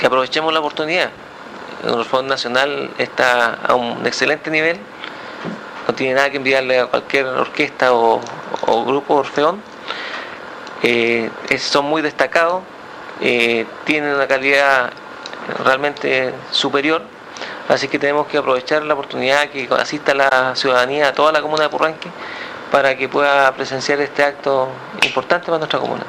que aprovechemos la oportunidad. El Orfeón Nacional está a un excelente nivel, no tiene nada que enviarle a cualquier orquesta o, grupo Orfeón. Eh, son muy destacados, eh, tienen una calidad realmente superior, así que tenemos que aprovechar la oportunidad que asista la ciudadanía, a toda la comuna de Purranque, para que pueda presenciar este acto importante para nuestra comuna.